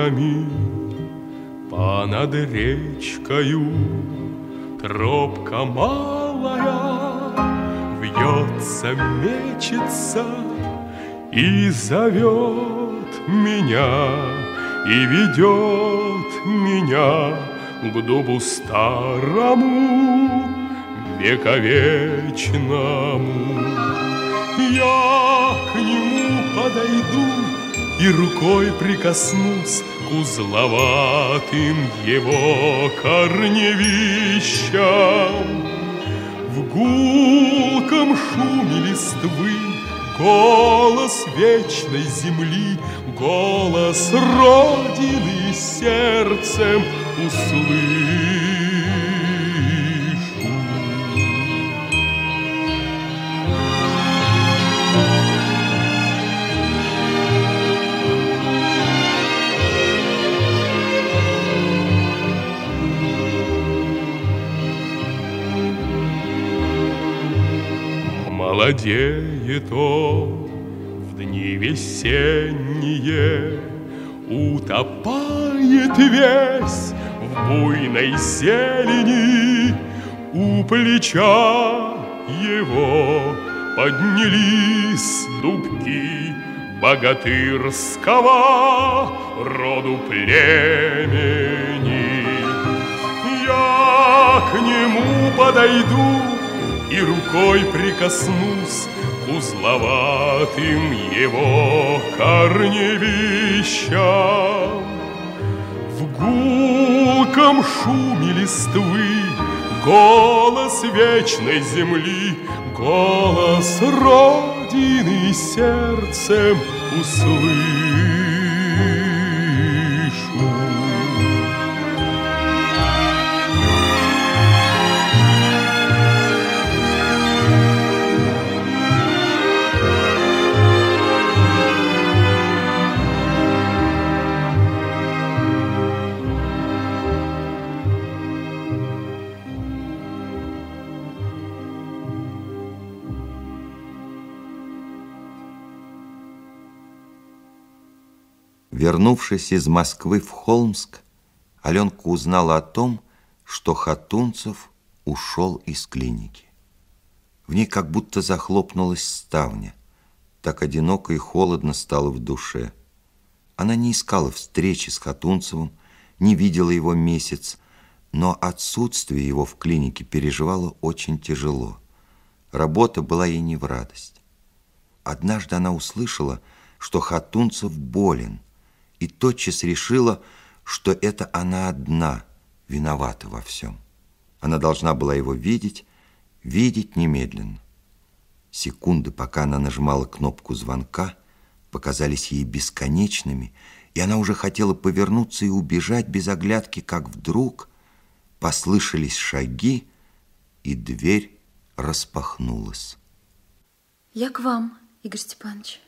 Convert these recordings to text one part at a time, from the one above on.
ярами понад речкою Тропка малая вьется, мечется И зовет меня, и ведет меня К дубу старому, вековечному. Я к нему подойду и рукой прикоснусь узловатым его корневищам. В гулком шуме листвы голос вечной земли, голос Родины сердцем услышь. Молодеет он в дни весенние, Утопает весь в буйной зелени, У плеча его поднялись дубки Богатырского роду племени. Я к нему подойду, и рукой прикоснусь к узловатым его корневищам. В гулком шуме листвы голос вечной земли, голос Родины сердцем услышь. Вернувшись из Москвы в Холмск, Аленка узнала о том, что Хатунцев ушел из клиники. В ней как будто захлопнулась ставня. Так одиноко и холодно стало в душе. Она не искала встречи с Хатунцевым, не видела его месяц, но отсутствие его в клинике переживала очень тяжело. Работа была ей не в радость. Однажды она услышала, что Хатунцев болен – и тотчас решила, что это она одна виновата во всем. Она должна была его видеть, видеть немедленно. Секунды, пока она нажимала кнопку звонка, показались ей бесконечными, и она уже хотела повернуться и убежать без оглядки, как вдруг послышались шаги, и дверь распахнулась. Я к вам, Игорь Степанович.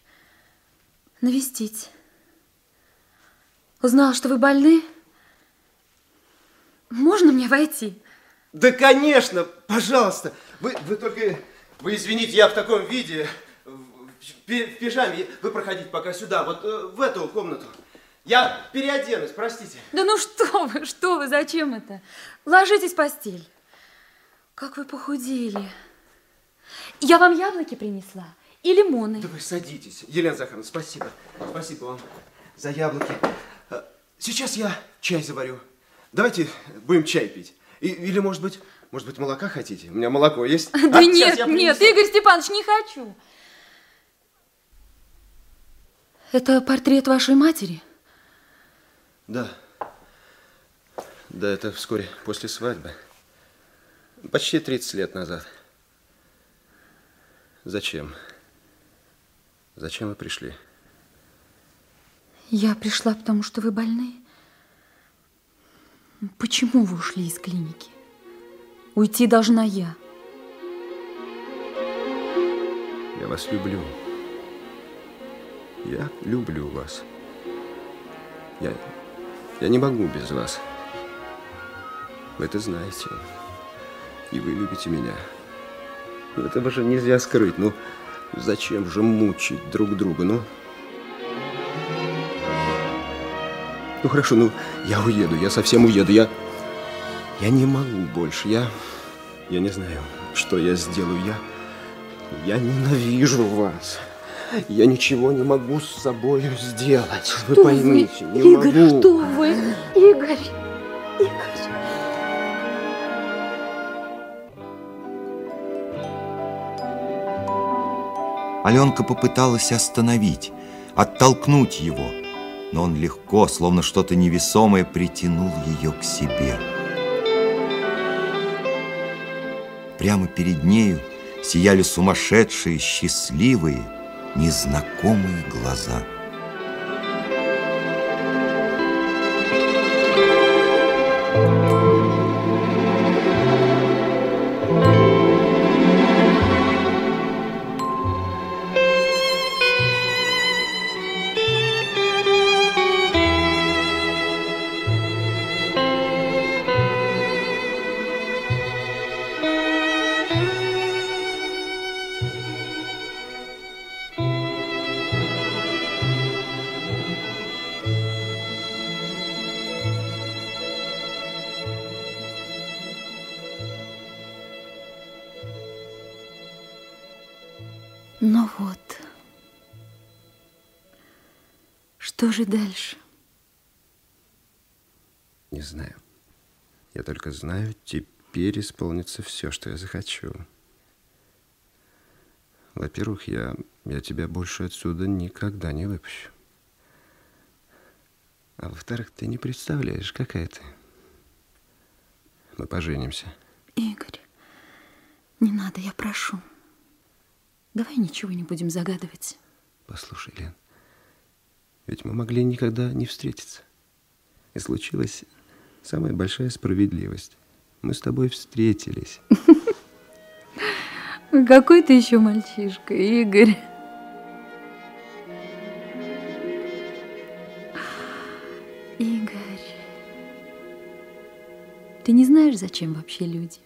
Навестить. Узнала, что вы больны? Можно мне войти? Да, конечно, пожалуйста. Вы, вы только, вы извините, я в таком виде, в, пижаме. Вы проходите пока сюда, вот э, в эту комнату. Я переоденусь, простите. Да ну что вы, что вы, зачем это? Ложитесь в постель. Как вы похудели. Я вам яблоки принесла и лимоны. Да вы садитесь, Елена Захаровна, спасибо. Спасибо вам за яблоки. Сейчас я чай заварю. Давайте будем чай пить. И, или, может быть, может быть, молока хотите? У меня молоко есть. Да а, нет, нет, Игорь Степанович, не хочу. Это портрет вашей матери? Да. Да, это вскоре после свадьбы. Почти 30 лет назад. Зачем? Зачем вы пришли? Я пришла, потому что вы больны. Почему вы ушли из клиники? Уйти должна я. Я вас люблю. Я люблю вас. Я, я не могу без вас. Вы это знаете. И вы любите меня. Этого же нельзя скрыть. Ну, зачем же мучить друг друга? Ну, Ну хорошо, ну я уеду, я совсем уеду. Я, я не могу больше. Я, я не знаю, что я сделаю. Я, я ненавижу вас. Я ничего не могу с собой сделать. Что вы поймите, вы? не Игорь, могу. что вы? Игорь, Игорь. Аленка попыталась остановить, оттолкнуть его, но он легко, словно что-то невесомое, притянул ее к себе. Прямо перед нею сияли сумасшедшие, счастливые, незнакомые глаза. Ну вот. Что же дальше? Не знаю. Я только знаю, теперь исполнится все, что я захочу. Во-первых, я, я тебя больше отсюда никогда не выпущу. А во-вторых, ты не представляешь, какая ты. Мы поженимся. Игорь, не надо, я прошу. Давай ничего не будем загадывать. Послушай, Лен, ведь мы могли никогда не встретиться. И случилась самая большая справедливость. Мы с тобой встретились. Какой ты еще мальчишка, Игорь. Игорь, ты не знаешь, зачем вообще люди?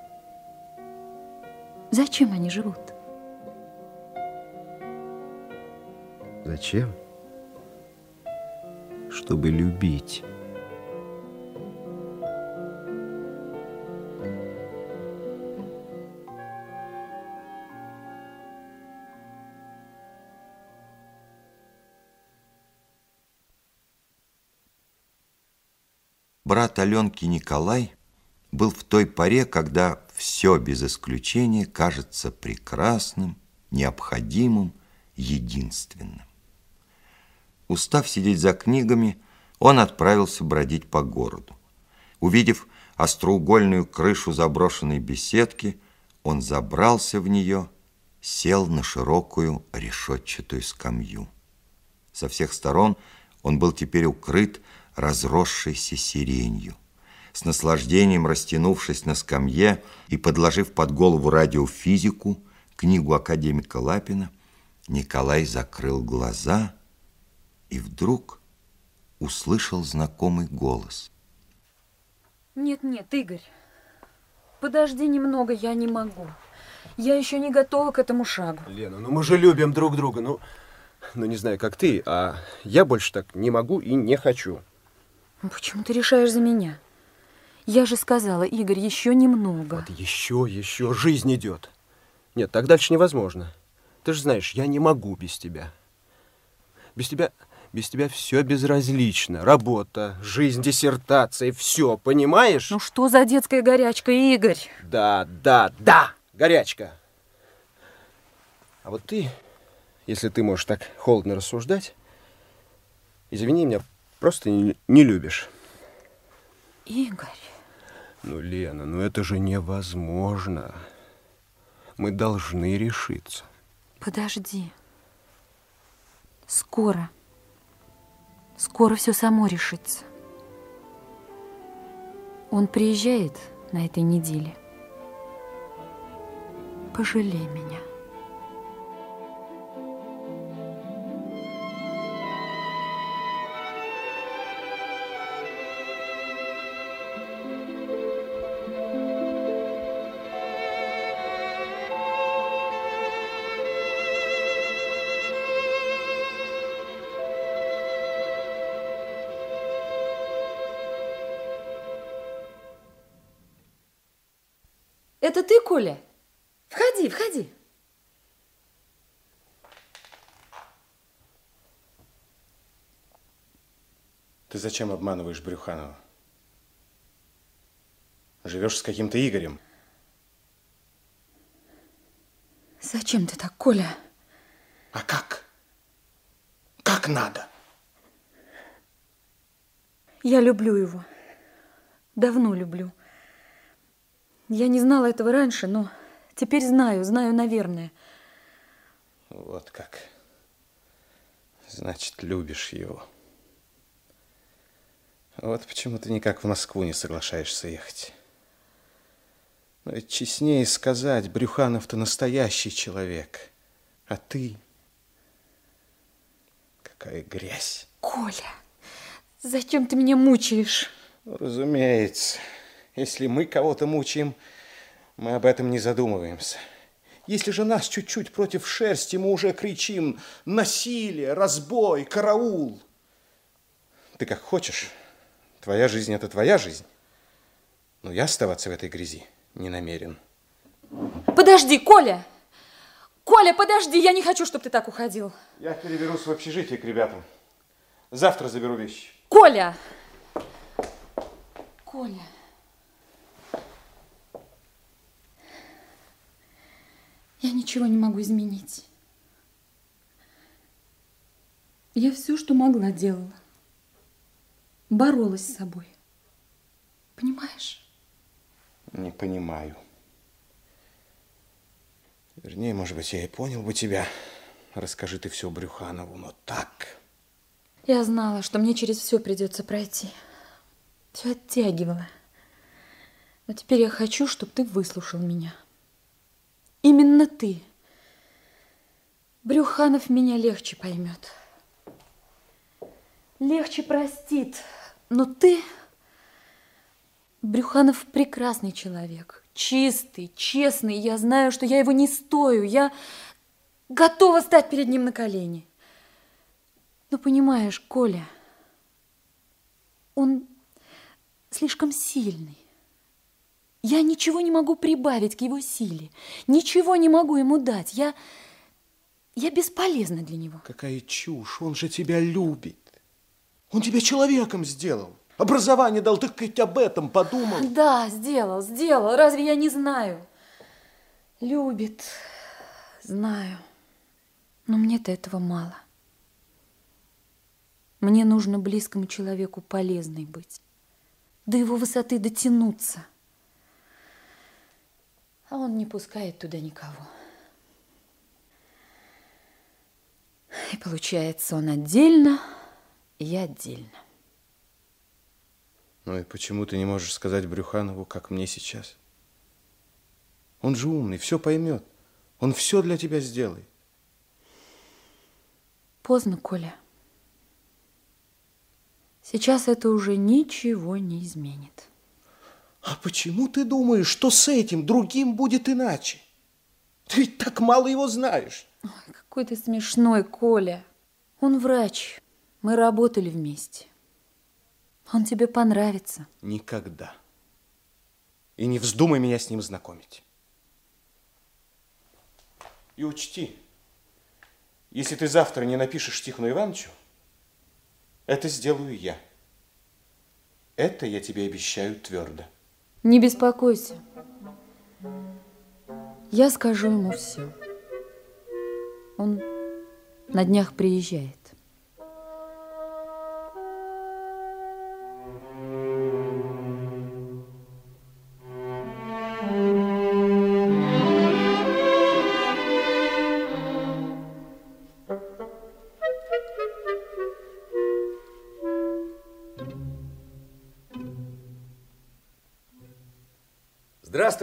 Зачем они живут? Зачем? Чтобы любить. Брат Аленки Николай был в той поре, когда все без исключения кажется прекрасным, необходимым, единственным. Устав сидеть за книгами, он отправился бродить по городу. Увидев остроугольную крышу заброшенной беседки, он забрался в нее, сел на широкую решетчатую скамью. Со всех сторон он был теперь укрыт разросшейся сиренью. С наслаждением растянувшись на скамье и подложив под голову радиофизику, книгу академика Лапина, Николай закрыл глаза и вдруг услышал знакомый голос. Нет, нет, Игорь, подожди немного, я не могу. Я еще не готова к этому шагу. Лена, ну мы же любим друг друга. Ну, ну не знаю, как ты, а я больше так не могу и не хочу. Ну, Почему ты решаешь за меня? Я же сказала, Игорь, еще немного. Вот еще, еще, жизнь идет. Нет, так дальше невозможно. Ты же знаешь, я не могу без тебя. Без тебя, без тебя все безразлично. Работа, жизнь, диссертация, все, понимаешь? Ну что за детская горячка, Игорь? Да, да, да, горячка. А вот ты, если ты можешь так холодно рассуждать, извини меня, просто не, не любишь. Игорь, Ну, Лена, ну это же невозможно. Мы должны решиться. подожди. Скоро. Скоро все само решится. Он приезжает на этой неделе. Пожалей меня. Это ты, Коля? Входи, входи. Ты зачем обманываешь Брюханова? Живешь с каким-то Игорем. Зачем ты так, Коля? А как? Как надо? Я люблю его. Давно люблю. Я не знала этого раньше, но теперь знаю, знаю, наверное. Вот как. Значит, любишь его. Вот почему ты никак в Москву не соглашаешься ехать. Но ведь честнее сказать, Брюханов-то настоящий человек. А ты... Какая грязь. Коля, зачем ты меня мучаешь? Ну, разумеется. Если мы кого-то мучаем, мы об этом не задумываемся. Если же нас чуть-чуть против шерсти, мы уже кричим «насилие», «разбой», «караул». Ты как хочешь. Твоя жизнь – это твоя жизнь. Но я оставаться в этой грязи не намерен. Подожди, Коля! Коля, подожди, я не хочу, чтобы ты так уходил. Я переберусь в общежитие к ребятам. Завтра заберу вещи. Коля! Коля. Я ничего не могу изменить. Я все, что могла, делала. Боролась с собой. Понимаешь? Не понимаю. Вернее, может быть, я и понял бы тебя. Расскажи ты все Брюханову, но так... Я знала, что мне через все придется пройти. Все оттягивала. Но теперь я хочу, чтобы ты выслушал меня. Именно ты. Брюханов меня легче поймет. Легче простит. Но ты... Брюханов прекрасный человек. Чистый, честный. Я знаю, что я его не стою. Я готова стать перед ним на колени. Но понимаешь, Коля, он слишком сильный. Я ничего не могу прибавить к его силе. Ничего не могу ему дать. Я, я бесполезна для него. Какая чушь. Он же тебя любит. Он тебя человеком сделал. Образование дал, ты хоть об этом подумал. Да, сделал, сделал. Разве я не знаю? Любит, знаю. Но мне-то этого мало. Мне нужно близкому человеку полезной быть. До его высоты дотянуться. А он не пускает туда никого. И получается, он отдельно, и я отдельно. Ну и почему ты не можешь сказать Брюханову, как мне сейчас? Он же умный, все поймет. Он все для тебя сделает. Поздно, Коля. Сейчас это уже ничего не изменит. А почему ты думаешь, что с этим другим будет иначе? Ты ведь так мало его знаешь. Ой, какой ты смешной, Коля. Он врач. Мы работали вместе. Он тебе понравится. Никогда. И не вздумай меня с ним знакомить. И учти, если ты завтра не напишешь Тихону Ивановичу, это сделаю я. Это я тебе обещаю твердо. Не беспокойся. Я скажу ему все. Он на днях приезжает.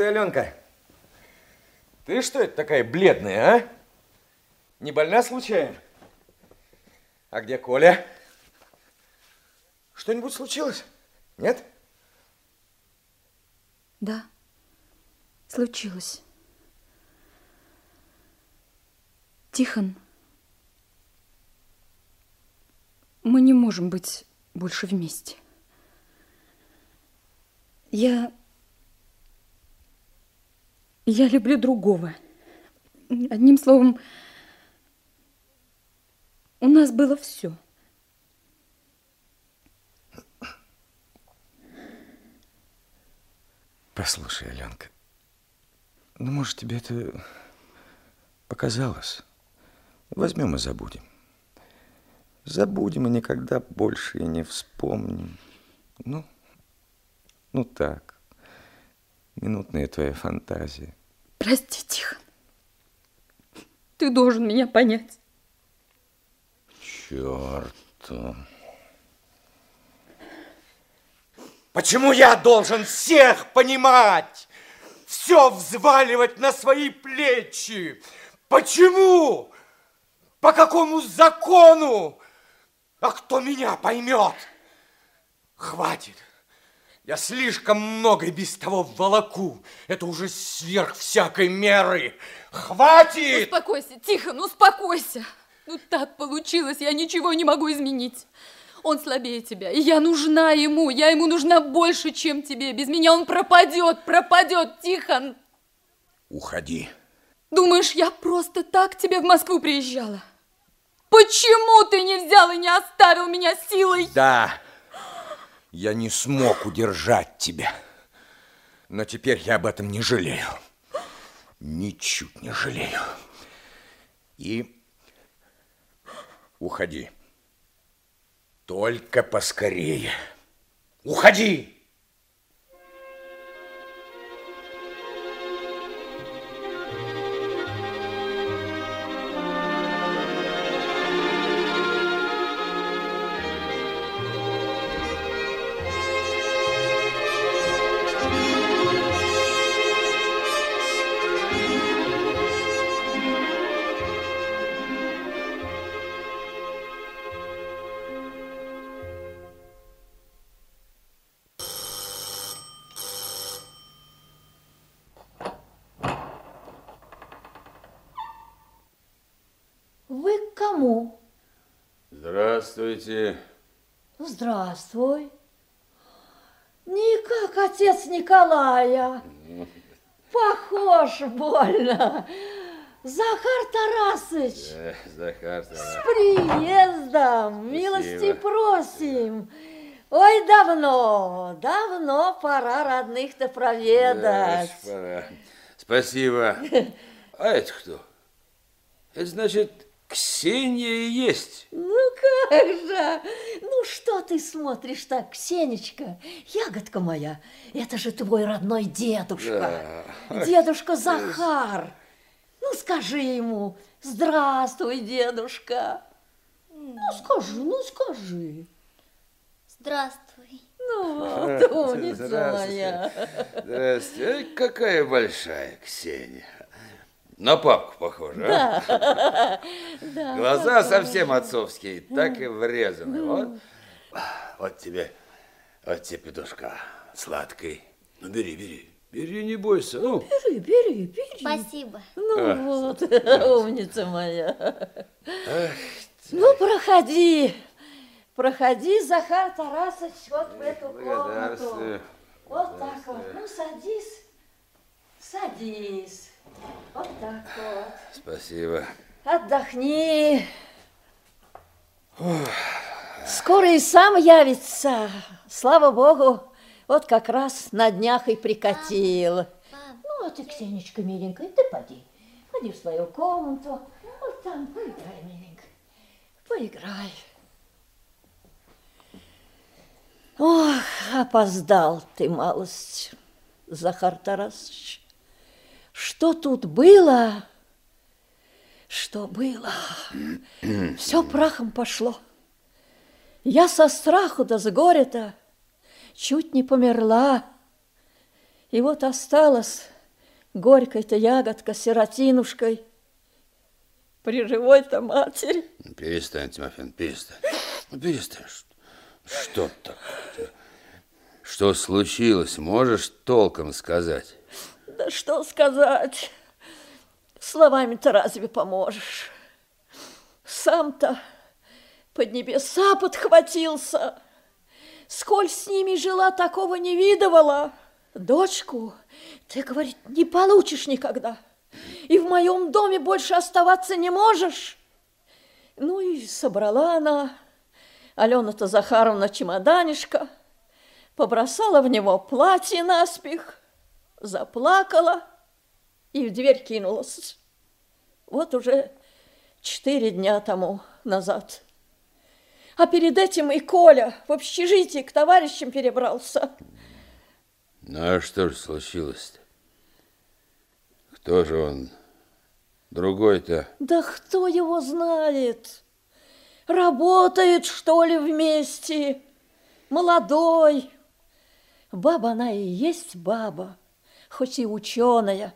Здравствуй, Аленка. Ты что это такая бледная, а? Не больна случайно? А где Коля? Что-нибудь случилось? Нет? Да, случилось. Тихон, мы не можем быть больше вместе. Я Я люблю другого. Одним словом, у нас было все. Послушай, Аленка, ну, может, тебе это показалось? Возьмем и забудем. Забудем и никогда больше и не вспомним. Ну, ну так, минутная твоя фантазия. Прости, Тихон. Ты должен меня понять. Черт. Почему я должен всех понимать? Все взваливать на свои плечи? Почему? По какому закону? А кто меня поймет? Хватит. Я слишком много и без того волоку. Это уже сверх всякой меры. Хватит! Успокойся, Тихон, успокойся. Ну так получилось, я ничего не могу изменить. Он слабее тебя, и я нужна ему, я ему нужна больше, чем тебе. Без меня он пропадет, пропадет, Тихон. Уходи. Думаешь, я просто так к тебе в Москву приезжала? Почему ты не взял и не оставил меня силой? Да, я не смог удержать тебя. Но теперь я об этом не жалею. Ничуть не жалею. И уходи. Только поскорее. Уходи! Кому? Здравствуйте. Здравствуй. Не как отец Николая. Похож больно. Захар Тарасыч, Э, Захар, с приездом, милости просим. Ой, давно, давно пора родных-то проведать. пора. Спасибо. А это кто? Это значит, Ксения и есть. Ну как же? Ну что ты смотришь так, Ксенечка? Ягодка моя, это же твой родной дедушка. Дедушка Захар. Ну скажи ему, здравствуй, дедушка. Ну скажи, ну скажи. Здравствуй. Ну вот, умница моя. Здравствуйте. Ай, какая большая Ксения. На папку похожа, а? Да, Глаза совсем отцовские, так и врезаны. Вот, вот тебе, вот тебе петушка сладкий. Ну, бери, бери. Бери, не бойся. Ну, Бери, бери, бери. Спасибо. Ну вот, умница моя. Ну, проходи. Проходи, Захар Тарасович, вот в эту комнату. Вот так вот. Ну, садись. Садись. Вот так вот. Спасибо. Отдохни. Скоро и сам явится. Слава Богу, вот как раз на днях и прикатил. Ну, а ты, Ксенечка, миленькая, ты поди. Поди в свою комнату. Вот там поиграй, миленькая. Поиграй. Ох, опоздал ты, малость, Захар Тарасович. Что тут было? Что было? Все прахом пошло. Я со страху да с горя-то чуть не померла. И вот осталась горькой-то ягодка сиротинушкой при живой-то матери. Перестань, Тимофей, перестань. Ну, перестань. Что такое? Что случилось? Можешь толком сказать? Да что сказать? Словами-то разве поможешь? Сам-то под небеса подхватился. Сколь с ними жила, такого не видывала. Дочку ты, говорит, не получишь никогда. И в моем доме больше оставаться не можешь. Ну и собрала она Алена-то Захаровна чемоданишко, побросала в него платье наспех, заплакала и в дверь кинулась. Вот уже четыре дня тому назад. А перед этим и Коля в общежитие к товарищам перебрался. Ну, а что же случилось-то? Кто же он? Другой-то? Да кто его знает? Работает, что ли, вместе? Молодой. Баба она и есть баба, хоть и ученая.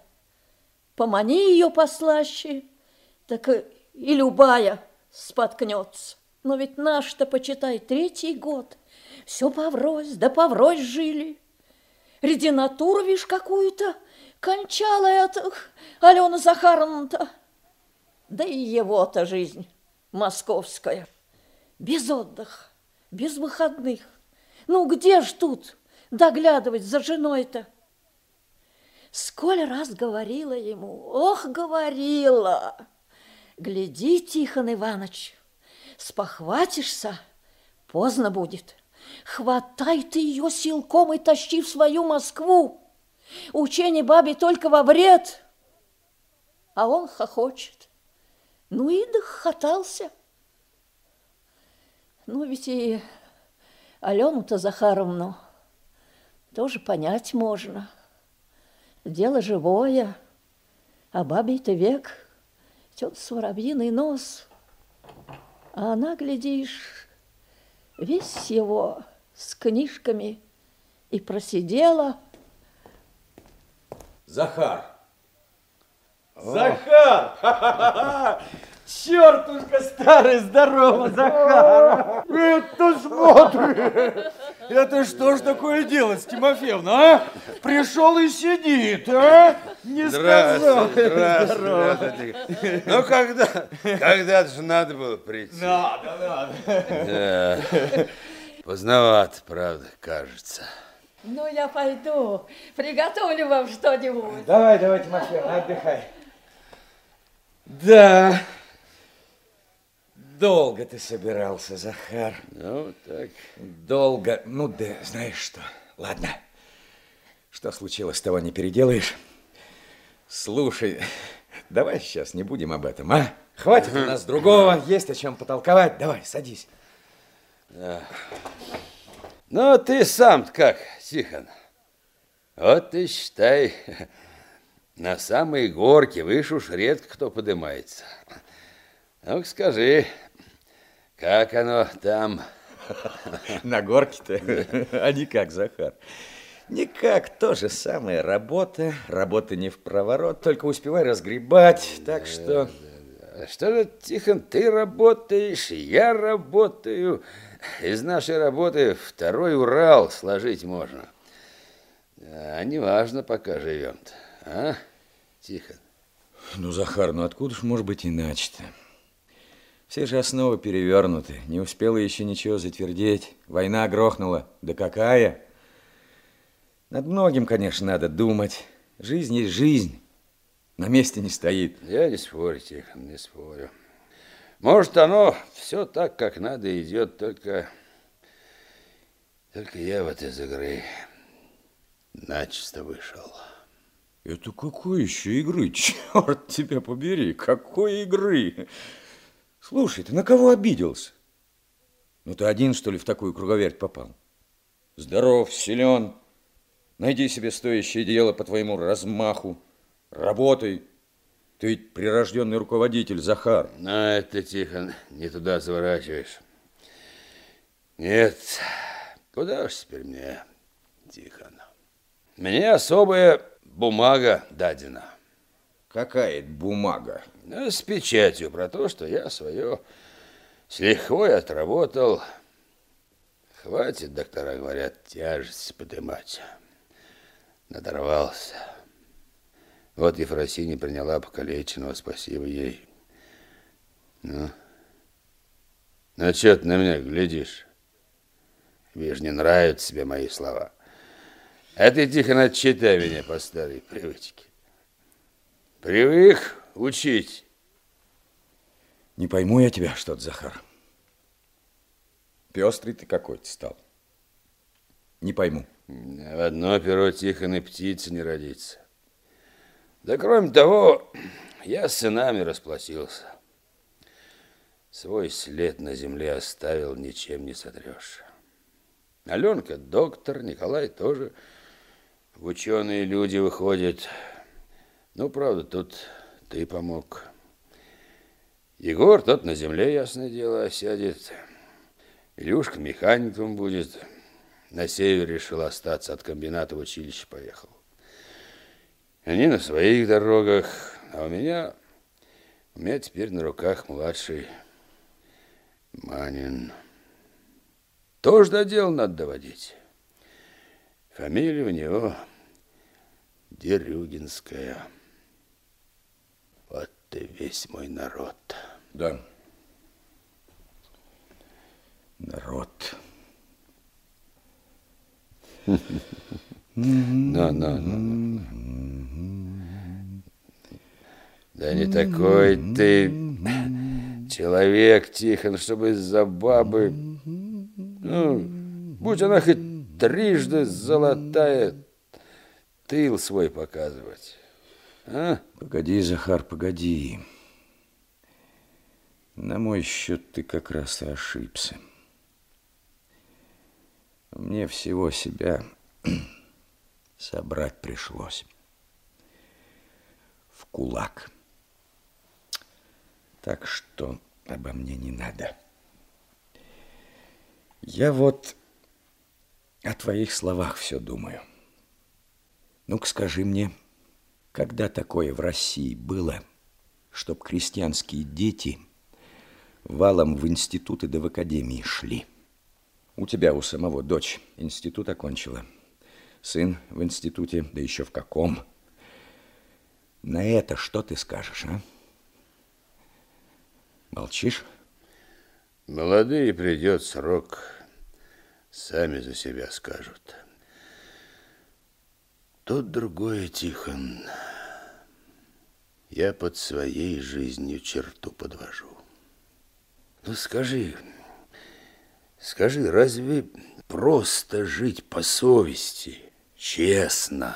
Помани ее послаще, так и любая споткнется. Но ведь наш-то, почитай, третий год. Все поврось, да поврось жили. Рединатуру, видишь, какую-то кончала эта Алена Захаровна-то. Да и его-то жизнь московская. Без отдыха, без выходных. Ну, где ж тут доглядывать за женой-то? Сколь раз говорила ему, ох, говорила, гляди, Тихон Иванович, спохватишься, поздно будет. Хватай ты ее силком и тащи в свою Москву. Учение бабе только во вред. А он хохочет. Ну и дохотался. Ну ведь и Алену-то Захаровну тоже понять можно. Дело живое, а бабий-то век, тет воробьиный нос. А она, глядишь, весь его с книжками и просидела. Захар! Захар! Чертушка старый, здорово, Захар! Это смотри! Это что ж такое делать, Тимофеевна, а? Пришел и сидит, а? Не сказал. Здравствуйте, здравствуйте. Ну, когда, когда же надо было прийти. Надо, надо. Да. Поздновато, правда, кажется. Ну, я пойду, приготовлю вам что-нибудь. Давай, давай, Тимофеевна, отдыхай. Да. Долго ты собирался, Захар. Ну, так. Долго. Ну, да, знаешь что? Ладно. Что случилось, того не переделаешь. Слушай, давай сейчас не будем об этом, а? Хватит у нас другого, есть о чем потолковать. Давай, садись. Ну, ты сам как, Тихон? Вот ты считай, на самой горке выше уж редко кто поднимается. ну скажи, как оно там? На горке-то? А никак, Захар. Никак, то же самое. Работа, работа не в проворот, только успевай разгребать, так что... Что же, Тихон, ты работаешь, я работаю. Из нашей работы второй Урал сложить можно. А неважно, пока живем-то, а, Тихон? Ну, Захар, ну откуда ж может быть иначе-то? Все же основы перевернуты. Не успела еще ничего затвердеть. Война грохнула. Да какая? Над многим, конечно, надо думать. Жизнь есть жизнь. На месте не стоит. Я не спорю, Тихон, не спорю. Может, оно все так, как надо идет, только... Только я вот из игры начисто вышел. Это какой еще игры? Черт тебя побери, какой игры? Слушай, ты на кого обиделся? Ну ты один, что ли, в такую круговерть попал? Здоров, силен. Найди себе стоящее дело по твоему размаху. Работай. Ты ведь прирожденный руководитель, Захар. На это, Тихон, не туда заворачиваешь. Нет, куда уж теперь мне, Тихон. Мне особая бумага дадена. Какая это бумага? Ну, с печатью про то, что я свое с лихвой отработал. Хватит, доктора говорят, тяжесть поднимать. Надорвался. Вот Ефросинья приняла покалеченного, спасибо ей. Ну, ну что ты на меня глядишь? Видишь, не нравятся тебе мои слова. А ты, Тихон, отчитай меня по старой привычке. Привык учить. Не пойму я тебя что-то, Захар. Пестрый ты какой-то стал. Не пойму. В одно перо Тихон и птицы не родится. Да кроме того, я с сынами расплатился. Свой след на земле оставил, ничем не сотрешь. Аленка доктор, Николай тоже в ученые люди выходят. Ну, правда, тут ты помог. Егор тот на земле, ясное дело, осядет. Илюшка механиком будет. На север решил остаться, от комбината в училище поехал. Они на своих дорогах, а у меня, у меня теперь на руках младший Манин. Тоже до дела надо доводить. Фамилия у него Дерюгинская. Ты весь мой народ. Да. Народ. Ну, ну, ну. Да не такой ты человек, Тихон, чтобы из-за бабы... Ну, будь она хоть трижды золотая, тыл свой показывать. А? Погоди, Захар, погоди. На мой счет ты как раз и ошибся. Мне всего себя собрать пришлось. В кулак. Так что обо мне не надо. Я вот о твоих словах все думаю. Ну-ка скажи мне, когда такое в России было, чтоб крестьянские дети валом в институты да в академии шли? У тебя у самого дочь институт окончила. Сын в институте, да еще в каком. На это что ты скажешь, а? Молчишь? Молодые придет срок, сами за себя скажут. Тут другое, Тихон. Я под своей жизнью черту подвожу. Ну скажи, скажи, разве просто жить по совести, честно?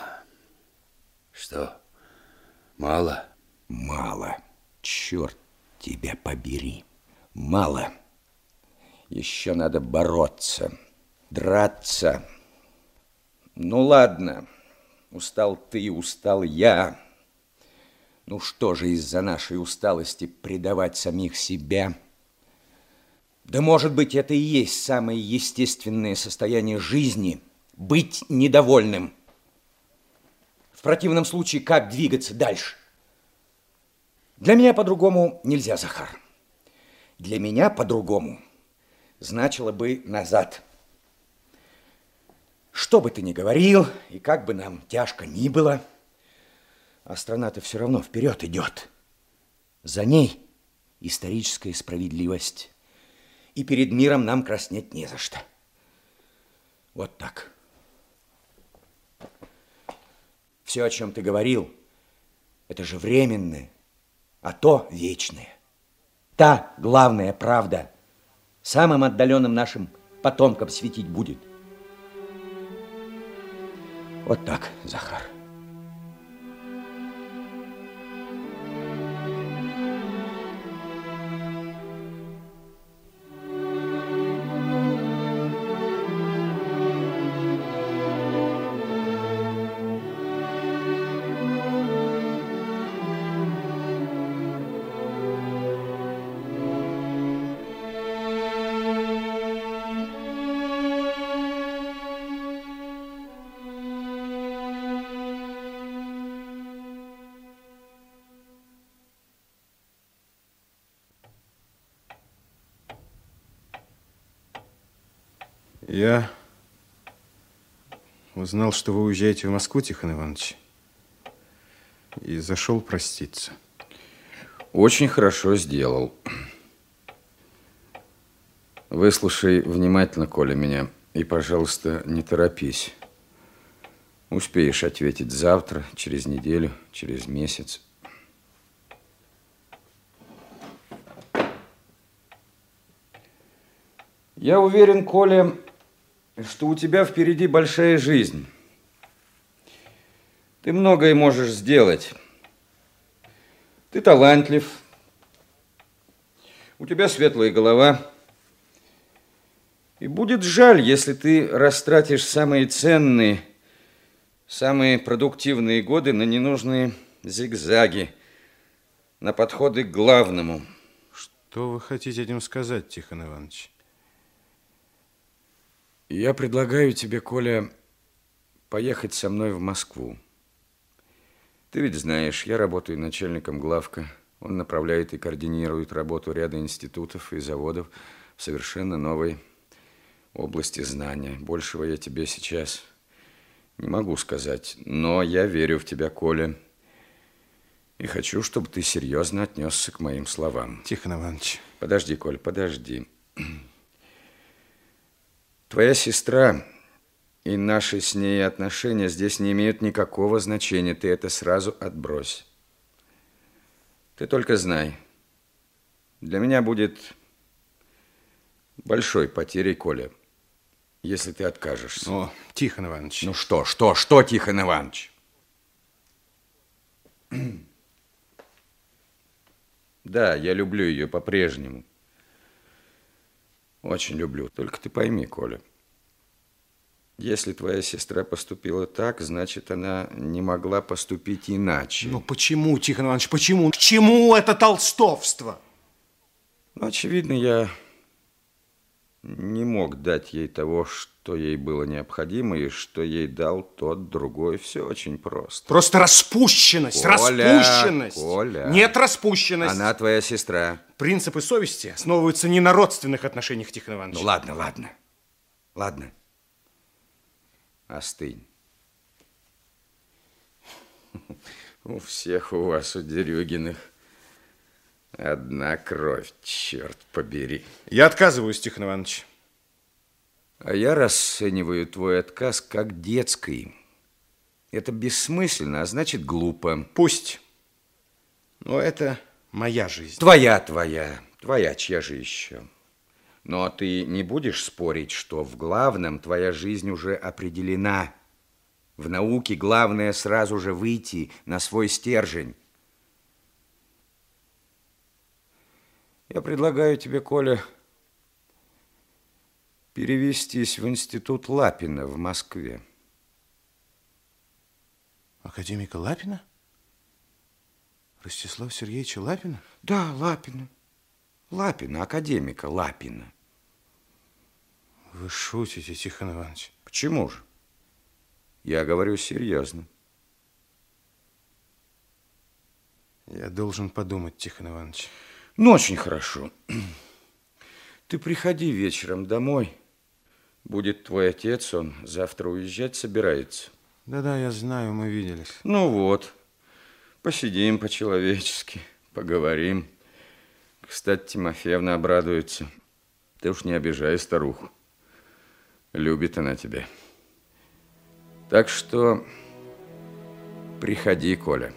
Что, мало? Мало. Черт тебя побери. Мало. Еще надо бороться, драться. Ну ладно, устал ты, устал я. Ну что же из-за нашей усталости предавать самих себя? Да может быть, это и есть самое естественное состояние жизни – быть недовольным. В противном случае, как двигаться дальше? Для меня по-другому нельзя, Захар. Для меня по-другому значило бы назад. Что бы ты ни говорил, и как бы нам тяжко ни было, а страна-то все равно вперед идет. За ней историческая справедливость. И перед миром нам краснеть не за что. Вот так. Все, о чем ты говорил, это же временное а то вечное. Та главная правда самым отдаленным нашим потомкам светить будет. Вот так, Захар. Я узнал, что вы уезжаете в Москву, Тихон Иванович, и зашел проститься. Очень хорошо сделал. Выслушай внимательно, Коля, меня, и, пожалуйста, не торопись. Успеешь ответить завтра, через неделю, через месяц. Я уверен, Коля, что у тебя впереди большая жизнь. Ты многое можешь сделать. Ты талантлив. У тебя светлая голова. И будет жаль, если ты растратишь самые ценные, самые продуктивные годы на ненужные зигзаги, на подходы к главному. Что вы хотите этим сказать, Тихон Иванович? Я предлагаю тебе, Коля, поехать со мной в Москву. Ты ведь знаешь, я работаю начальником главка. Он направляет и координирует работу ряда институтов и заводов в совершенно новой области знания. Большего я тебе сейчас не могу сказать, но я верю в тебя, Коля. И хочу, чтобы ты серьезно отнесся к моим словам. Тихон Иванович. Подожди, Коль, подожди. Твоя сестра и наши с ней отношения здесь не имеют никакого значения. Ты это сразу отбрось. Ты только знай, для меня будет большой потерей Коля, если ты откажешься. О, Тихон Иванович. Ну что, что, что, Тихон Иванович? Да, я люблю ее по-прежнему. Очень люблю. Только ты пойми, Коля. Если твоя сестра поступила так, значит, она не могла поступить иначе. Ну почему, Тихон Иванович, почему? К чему это толстовство? Ну, очевидно, я не мог дать ей того, что ей было необходимо, и что ей дал тот другой. Все очень просто. Просто распущенность, Коля, распущенность. Коля. Нет распущенность. Она твоя сестра. Принципы совести основываются не на родственных отношениях, Тихон Иванович. Ну ладно, ладно. Ладно. Остынь. У всех у вас, у Дерюгиных, одна кровь, черт побери. Я отказываюсь, Тихон Иванович. А я расцениваю твой отказ как детский. Это бессмысленно, а значит глупо. Пусть. Но это моя жизнь. Твоя, твоя. Твоя, чья же еще? Но ты не будешь спорить, что в главном твоя жизнь уже определена. В науке главное сразу же выйти на свой стержень. Я предлагаю тебе, Коля, перевестись в институт Лапина в Москве. Академика Лапина? Ростислава Сергеевича Лапина? Да, Лапина. Лапина, академика Лапина. Вы шутите, Тихон Иванович. Почему же? Я говорю серьезно. Я должен подумать, Тихон Иванович. Ну, очень хорошо. Ты приходи вечером домой. Будет твой отец, он завтра уезжать собирается. Да-да, я знаю, мы виделись. Ну вот, посидим по-человечески, поговорим. Кстати, Тимофеевна обрадуется. Ты уж не обижай старуху. Любит она тебя. Так что приходи, Коля.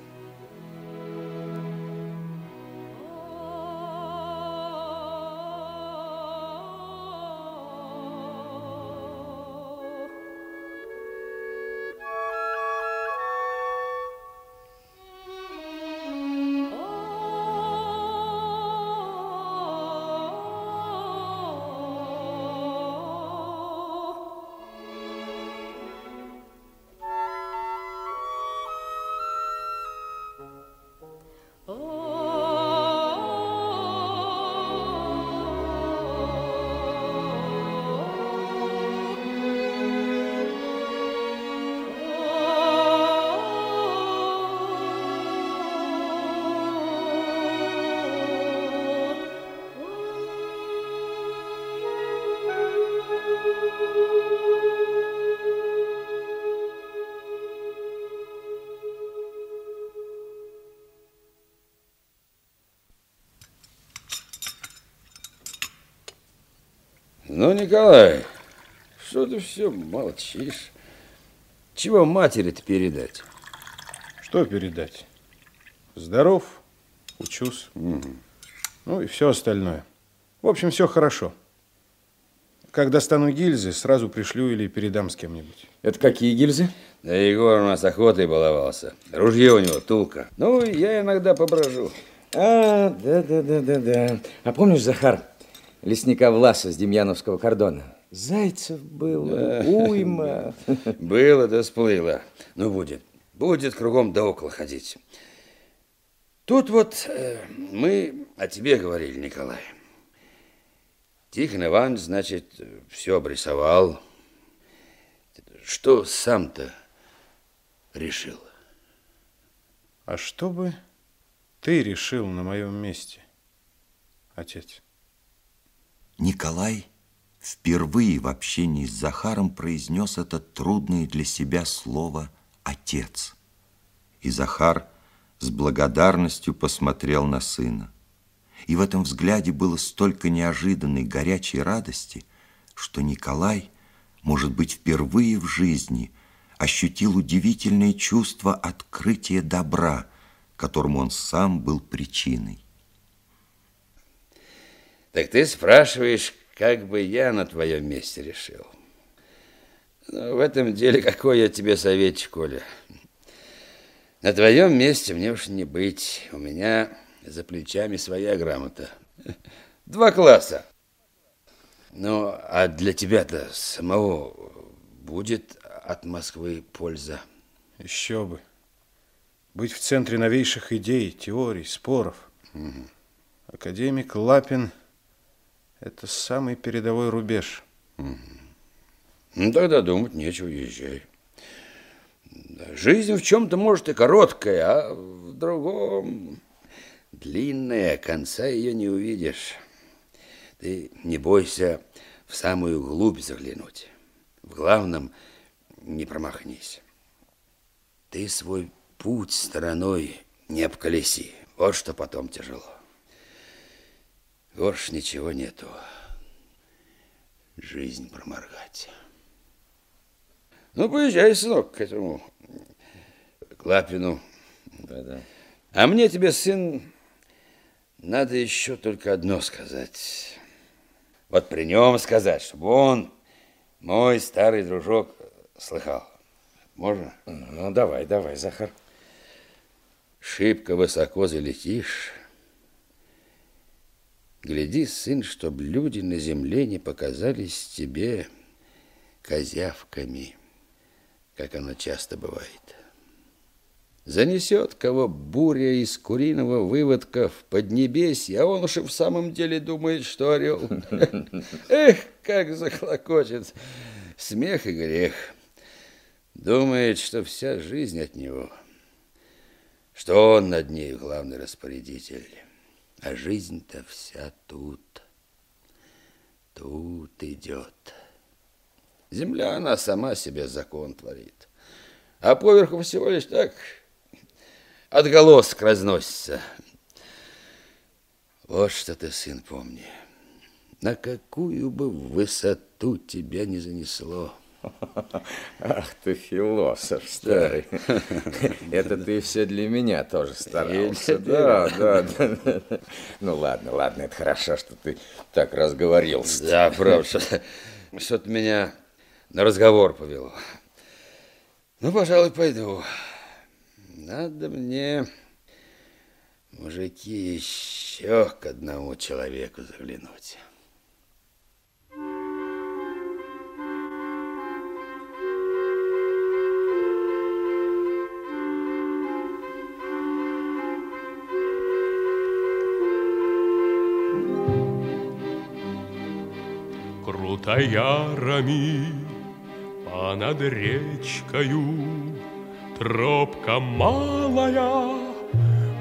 Ну, Николай, что ты все молчишь? Чего матери-то передать? Что передать? Здоров, учусь. Ну и все остальное. В общем, все хорошо. Как достану гильзы, сразу пришлю или передам с кем-нибудь. Это какие гильзы? Да Егор у нас охотой баловался. Ружье у него тулка. Ну, я иногда поброжу. А, да-да-да-да-да. А помнишь, Захар, лесника Власа с Демьяновского кордона? Зайцев было, уйма. Было да сплыло. Ну, будет. Будет кругом да около ходить. Тут вот э, мы о тебе говорили, Николай. Тихон Иванович, значит, все обрисовал. Что сам-то решил? А что бы ты решил на моем месте, отец? Николай впервые в общении с Захаром произнес это трудное для себя слово «отец». И Захар с благодарностью посмотрел на сына. И в этом взгляде было столько неожиданной горячей радости, что Николай, может быть, впервые в жизни ощутил удивительное чувство открытия добра, которому он сам был причиной. Так ты спрашиваешь, как бы я на твоем месте решил? Ну, в этом деле какой я тебе советчик, Коля? На твоем месте мне уж не быть. У меня за плечами своя грамота. Два класса. Ну, а для тебя-то самого будет от Москвы польза? Еще бы. Быть в центре новейших идей, теорий, споров. Угу. Академик Лапин – это самый передовой рубеж. Ну, тогда думать нечего, езжай. Жизнь в чем-то, может, и короткая, а в другом длинная, конца ее не увидишь. Ты не бойся в самую глубь заглянуть. В главном не промахнись. Ты свой путь стороной не обколеси. Вот что потом тяжело. Горш ничего нету. Жизнь проморгать. Ну, поезжай, сынок, к этому, к Лапину. Да-да. А мне тебе, сын, надо еще только одно сказать. Вот при нем сказать, чтобы он, мой старый дружок, слыхал. Можно? Ну, давай, давай, Захар. Шибко высоко залетишь. Гляди, сын, чтоб люди на земле не показались тебе козявками как оно часто бывает. Занесет кого буря из куриного выводка в поднебесье, а он уж и в самом деле думает, что орел. Эх, как захлокочет смех и грех. Думает, что вся жизнь от него, что он над ней главный распорядитель. А жизнь-то вся тут, тут идет. Земля, она сама себе закон творит. А поверху всего лишь так отголосок разносится. Вот что ты, сын, помни. На какую бы высоту тебя не занесло. Ах ты философ старый. Это ты все для меня тоже старался. Да, да, да. Ну ладно, ладно, это хорошо, что ты так разговорился. Да, правда, что-то меня на разговор повело. Ну, пожалуй, пойду. Надо мне, мужики, еще к одному человеку заглянуть. Крутоярами над речкою Тропка малая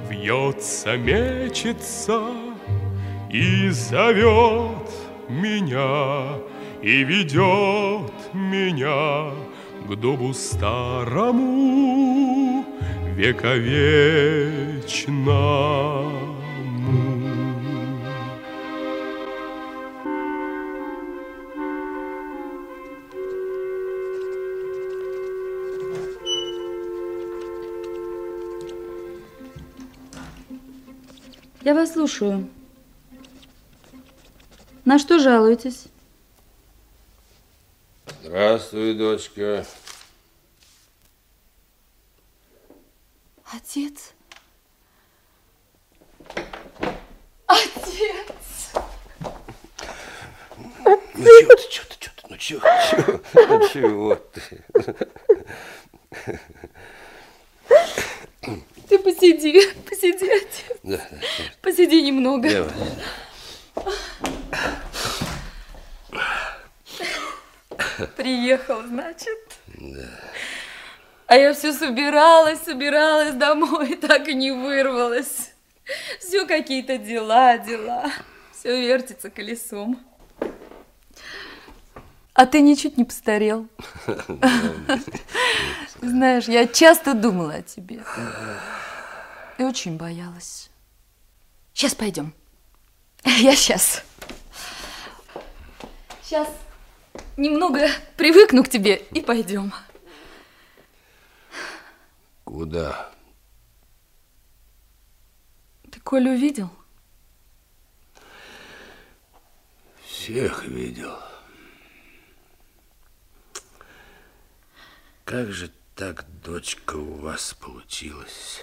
вьется, мечется И зовет меня, и ведет меня К дубу старому, вековечному. Слушаю. На что жалуетесь? Здравствуй, дочка. Отец. Отец. Ну чего ты, чего ты, чего ты, ну чего, чего, ну чего ты? Ты посиди, посиди, отец. Да, да, Немного. давай. Приехал, значит? А я все собиралась, собиралась домой, так и не вырвалась. Все какие-то дела, дела. Все вертится колесом. А ты ничуть не постарел. Знаешь, я часто думала о тебе. И очень боялась. Сейчас пойдем. Я сейчас. Сейчас немного привыкну к тебе и пойдем. Куда? Ты Колю видел? Всех видел. Как же так, дочка, у вас получилось?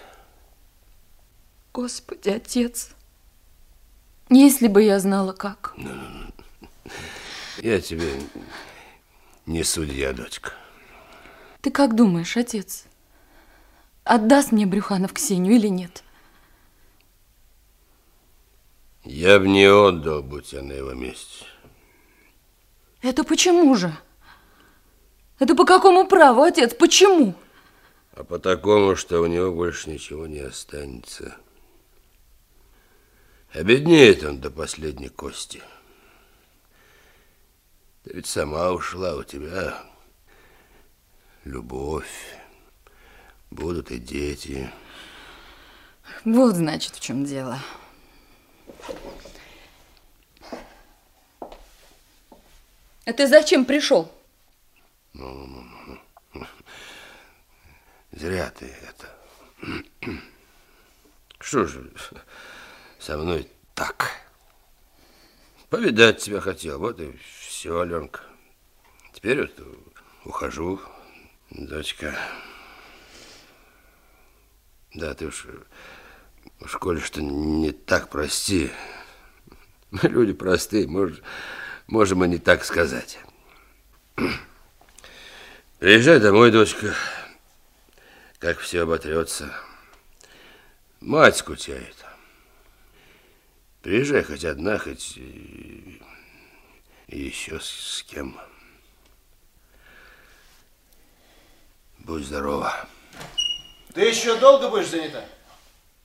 Господи, отец. Если бы я знала, как. Я тебе не судья, дочка. Ты как думаешь, отец? Отдаст мне Брюханов Ксению или нет? Я бы не отдал, будь я на его месте. Это почему же? Это по какому праву, отец? Почему? А по такому, что у него больше ничего не останется. Обеднеет он до последней кости. Ты ведь сама ушла, у тебя любовь, будут и дети. Вот, значит, в чем дело. А ты зачем пришел? Зря ты это. Что же со мной так? Повидать тебя хотел, вот и все, Аленка. Теперь вот ухожу, дочка. Да, ты уж в школе что не так прости. Мы люди простые, мож, можем и не так сказать. Приезжай домой, дочка. Как все оботрется. Мать скучает. Приезжай хоть одна, хоть и еще с, с кем. Будь здорова. Ты еще долго будешь занята?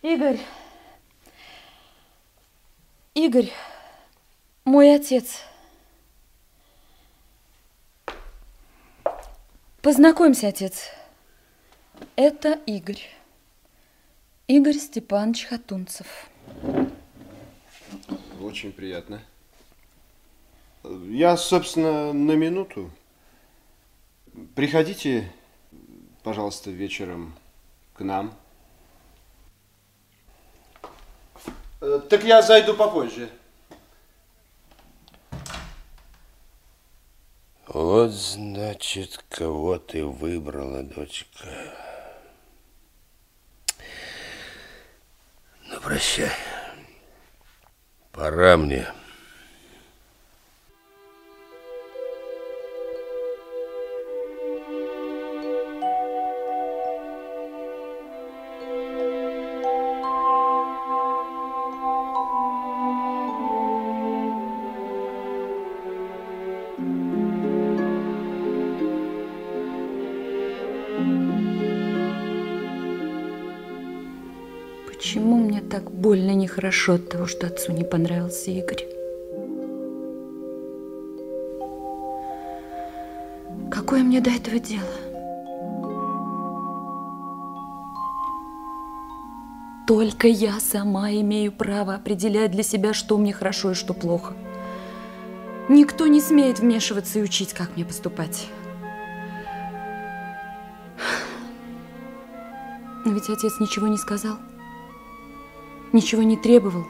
Игорь. Игорь, мой отец. Познакомься, отец. Это Игорь. Игорь Степанович Хатунцев. Очень приятно. Я, собственно, на минуту. Приходите, пожалуйста, вечером к нам. Э, Так я зайду попозже. Вот, значит, кого ты выбрала, дочка. Ну, прощай. Пора мне. Нехорошо от того, что отцу не понравился Игорь? Какое мне до этого дело? Только я сама имею право определять для себя, что мне хорошо и что плохо. Никто не смеет вмешиваться и учить, как мне поступать. Но ведь отец ничего не сказал. Ничего не требовал.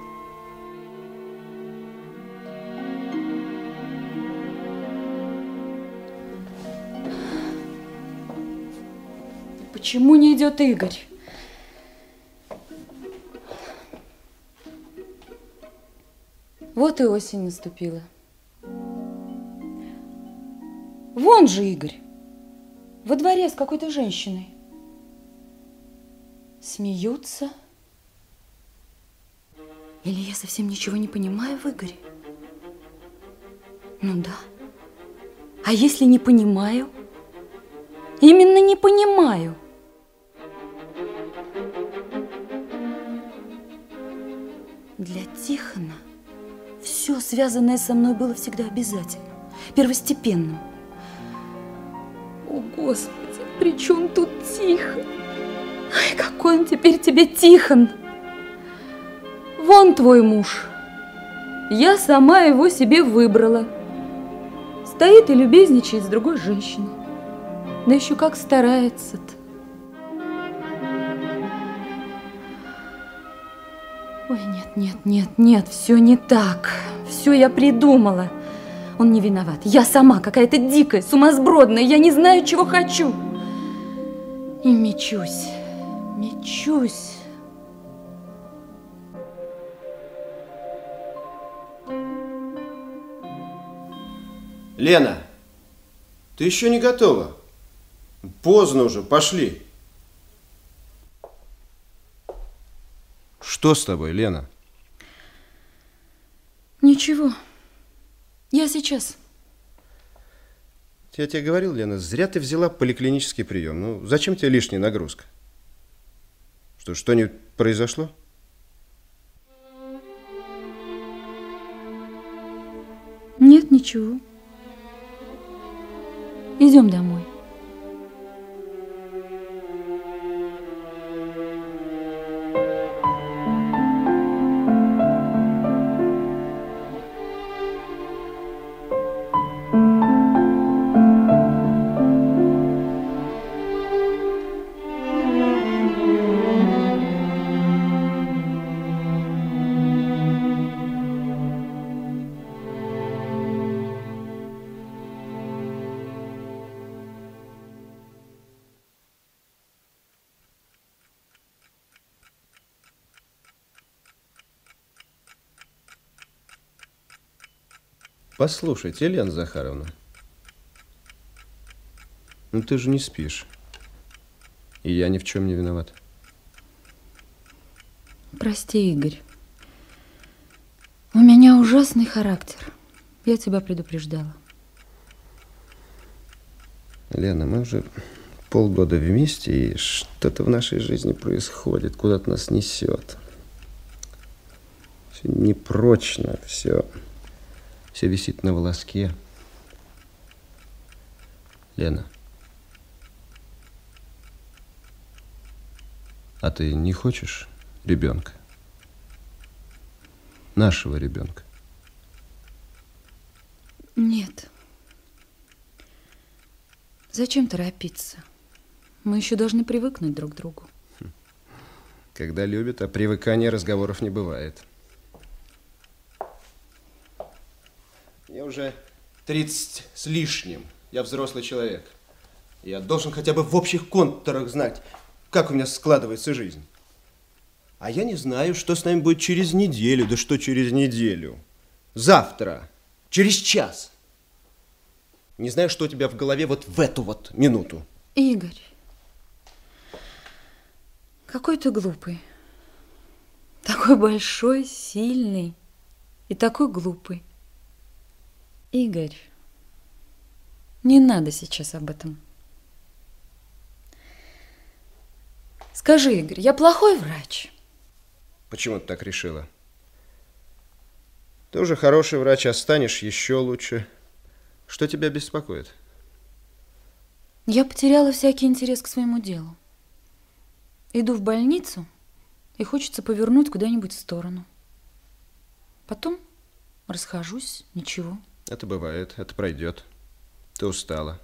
Почему не идет Игорь? Вот и осень наступила. Вон же Игорь, во дворе с какой-то женщиной. Смеются. Или я совсем ничего не понимаю в Игоре? Ну да. А если не понимаю? Именно не понимаю. Для Тихона все, связанное со мной, было всегда обязательно, первостепенным. О, Господи, при чем тут Тихон? Ай, какой он теперь тебе Тихон! Вон твой муж. Я сама его себе выбрала. Стоит и любезничает с другой женщиной. Да еще как старается-то. Ой, нет, нет, нет, нет, все не так. Все я придумала. Он не виноват. Я сама какая-то дикая, сумасбродная. Я не знаю, чего хочу. И мечусь, мечусь. Лена, ты еще не готова. Поздно уже, пошли. Что с тобой, Лена? Ничего. Я сейчас. Я тебе говорил, Лена, зря ты взяла поликлинический прием. Ну, зачем тебе лишняя нагрузка? Что, что-нибудь произошло? Нет, ничего. Идем домой. Послушайте, Елена Захаровна, ну ты же не спишь. И я ни в чем не виноват. Прости, Игорь. У меня ужасный характер. Я тебя предупреждала. Лена, мы уже полгода вместе, и что-то в нашей жизни происходит, куда-то нас несет. Все непрочно, все, все висит на волоске. Лена, а ты не хочешь ребенка? Нашего ребенка? Нет. Зачем торопиться? Мы еще должны привыкнуть друг к другу. Когда любят, а привыкания разговоров не бывает. Уже 30 с лишним. Я взрослый человек. Я должен хотя бы в общих контурах знать, как у меня складывается жизнь. А я не знаю, что с нами будет через неделю. Да что через неделю? Завтра. Через час. Не знаю, что у тебя в голове вот в эту вот минуту. Игорь, какой ты глупый. Такой большой, сильный и такой глупый. Игорь, не надо сейчас об этом. Скажи, Игорь, я плохой врач? Почему ты так решила? Ты уже хороший врач, а станешь еще лучше. Что тебя беспокоит? Я потеряла всякий интерес к своему делу. Иду в больницу, и хочется повернуть куда-нибудь в сторону. Потом расхожусь, ничего. Это бывает, это пройдет. Ты устала.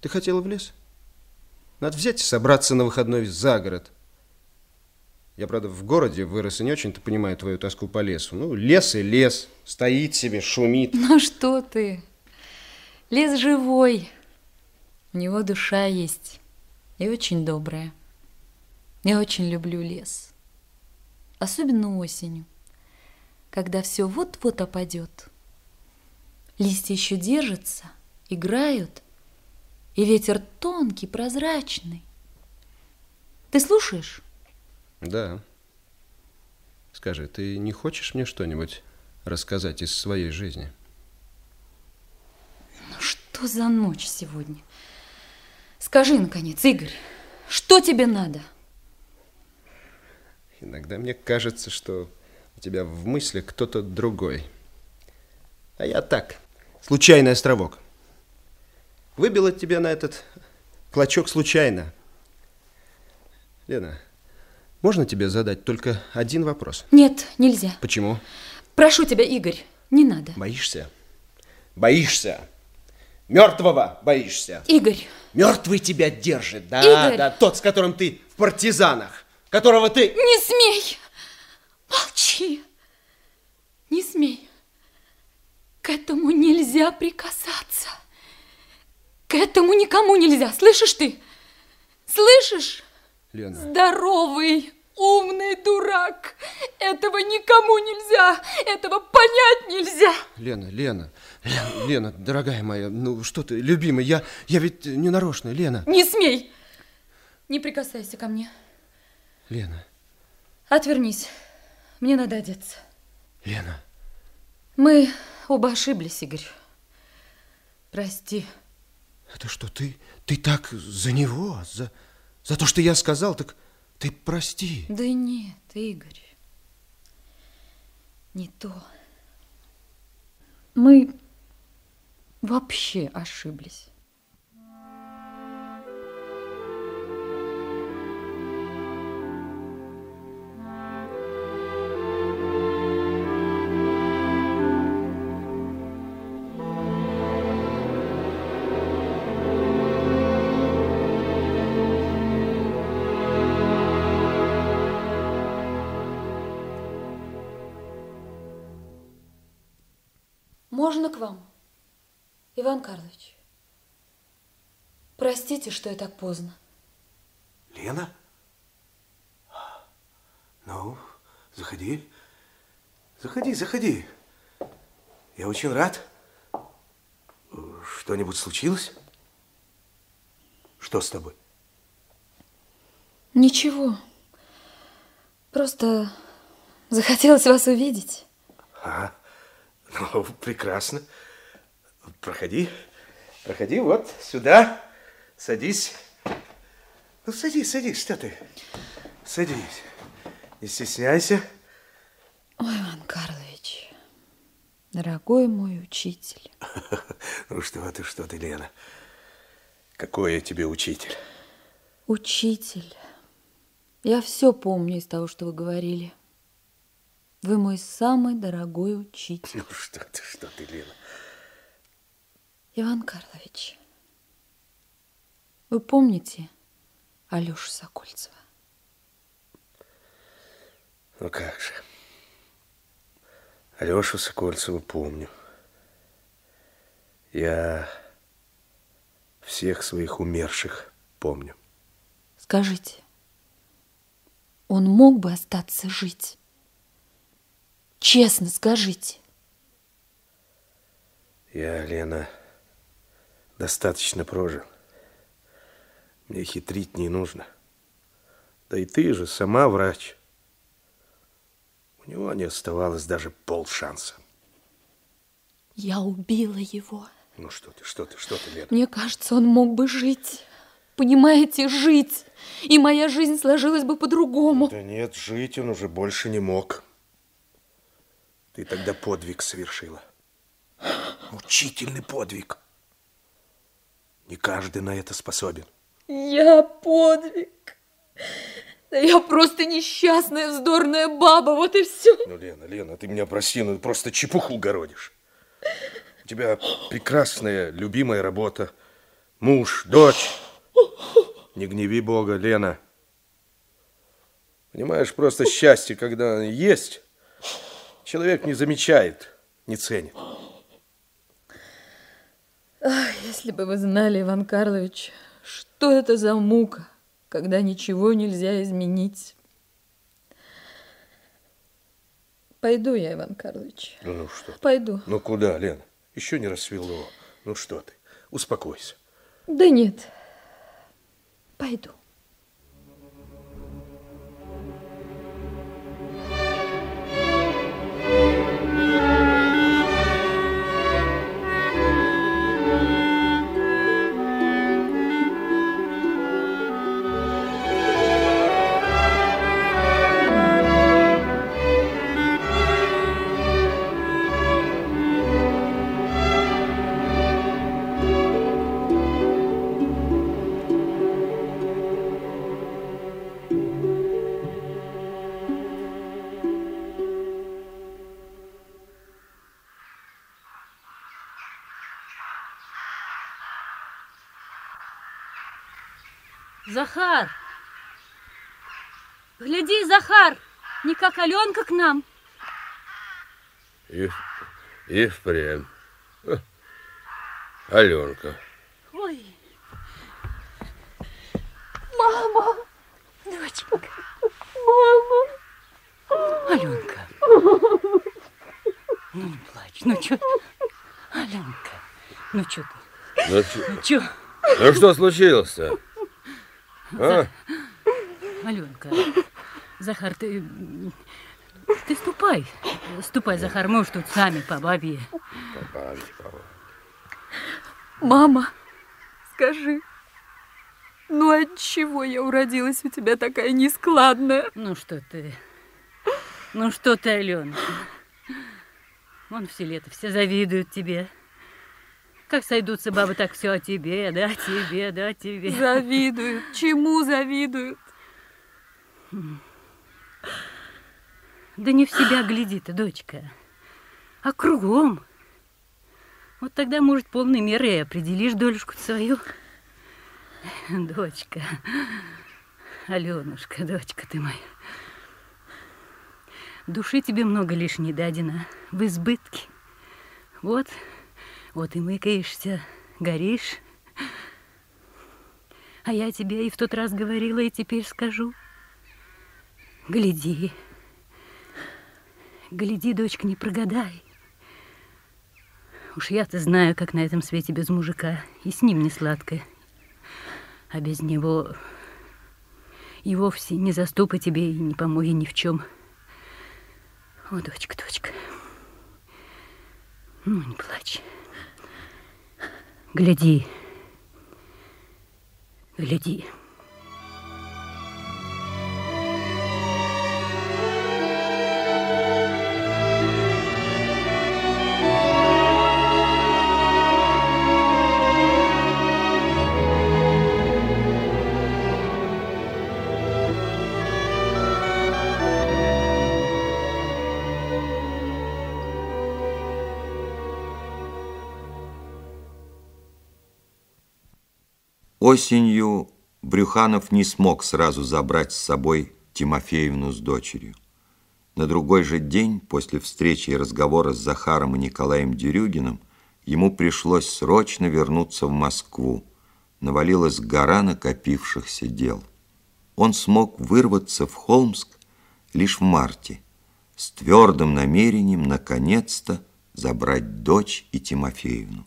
Ты хотела в лес? Надо взять и собраться на выходной за город. Я, правда, в городе вырос и не очень-то понимаю твою тоску по лесу. Ну, лес и лес. Стоит себе, шумит. Ну что ты? Лес живой. У него душа есть. И очень добрая. Я очень люблю лес. Особенно осенью, когда все вот-вот опадет. Листья еще держатся, играют, и ветер тонкий, прозрачный. Ты слушаешь? Да. Скажи, ты не хочешь мне что-нибудь рассказать из своей жизни? Ну что за ночь сегодня? Скажи, наконец, Игорь, что тебе надо? Иногда мне кажется, что у тебя в мысли кто-то другой. А я так, случайный островок. Выбила тебя на этот клочок случайно. Лена, можно тебе задать только один вопрос? Нет, нельзя. Почему? Прошу тебя, Игорь, не надо. Боишься? Боишься? Мертвого боишься? Игорь. Мертвый тебя держит, да, Игорь. да, тот, с которым ты в партизанах, которого ты... Не смей! Молчи! Не смей! К этому нельзя прикасаться. К этому никому нельзя. Слышишь ты? Слышишь? Лена. Здоровый, умный дурак. Этого никому нельзя. Этого понять нельзя. Лена, Лена, Лена, Лена, дорогая моя, ну что ты, любимый, я, я ведь не нарочно, Лена. Не смей! Не прикасайся ко мне. Лена, Отвернись. Мне надо одеться. Лена. Мы оба ошиблись, Игорь. Прости. Это что, ты, ты так за него, за, за то, что я сказал, так ты прости. Да нет, Игорь. Не то. Мы вообще ошиблись. Вам, Иван Карлович? Простите, что я так поздно. Лена? Ну, заходи. Заходи, заходи. Я очень рад. Что-нибудь случилось? Что с тобой? Ничего. Просто захотелось вас увидеть. А, ну, прекрасно. Проходи, проходи вот сюда. Садись. Ну, садись, садись, что ты? Садись. Не стесняйся. Ой, Иван Карлович, дорогой мой учитель. Ну, что ты, что ты, Лена? Какой я тебе учитель? Учитель, я все помню из того, что вы говорили. Вы мой самый дорогой учитель. Ну, что ты, что ты, Лена? Иван Карлович, вы помните Алешу Сокольцева? Ну, как же. Алешу Сокольцева помню. Я всех своих умерших помню. Скажите, он мог бы остаться жить? Честно скажите. Я, Лена, достаточно прожил. Мне хитрить не нужно. Да и ты же сама врач. У него не оставалось даже полшанса. Я убила его. Ну что ты, что ты, что ты, Лена? Мне кажется, он мог бы жить. Понимаете, жить. И моя жизнь сложилась бы по-другому. Да нет, жить он уже больше не мог. Ты тогда подвиг совершила. Учительный подвиг. Не каждый на это способен. Я подвиг. Да я просто несчастная, вздорная баба, вот и все. Ну, Лена, Лена, ты меня прости, ну просто чепуху городишь. У тебя прекрасная, любимая работа. Муж, дочь. Не гневи Бога, Лена. Понимаешь, просто счастье, когда есть, человек не замечает, не ценит. Ах, если бы вы знали, Иван Карлович, что это за мука, когда ничего нельзя изменить. Пойду я, Иван Карлович. Ну что? ты? Пойду. Ну куда, Лена? Еще не рассвело. Ну что ты? Успокойся. Да нет. Пойду. Захар! Гляди, Захар! Не как Аленка к нам. И, и впрямь. Аленка. Ой, Мама! доченька. Мама! Аленка. Ну, не плачь. Ну, что Аленка, ну, что ты? Ну, Ну, что? ну что случилось-то? А? Аленка, Захар, ты... Ты ступай. Ступай, Захар, мы уж тут сами по бабе. Мама, скажи, ну от чего я уродилась у тебя такая нескладная? Ну что ты? Ну что ты, Аленка? Вон все лето, все завидуют тебе. Как сойдутся бабы, так все о тебе, да, о тебе, да, о тебе. Завидуют. Чему завидуют? Да не в себя гляди ты, дочка, а кругом. Вот тогда, может, полной мерой и определишь долюшку свою. Дочка, Аленушка, дочка ты моя. Души тебе много лишней дадено, в избытке. Вот, вот и мыкаешься, горишь. А я тебе и в тот раз говорила, и теперь скажу. Гляди, гляди, дочка, не прогадай. Уж я-то знаю, как на этом свете без мужика, и с ним не сладко. А без него и вовсе не заступа тебе и не помоги ни в чем. О, дочка, дочка, ну не плачь. Гляди, гляди. Осенью Брюханов не смог сразу забрать с собой Тимофеевну с дочерью. На другой же день, после встречи и разговора с Захаром и Николаем Дерюгиным, ему пришлось срочно вернуться в Москву. Навалилась гора накопившихся дел. Он смог вырваться в Холмск лишь в марте, с твердым намерением, наконец-то, забрать дочь и Тимофеевну.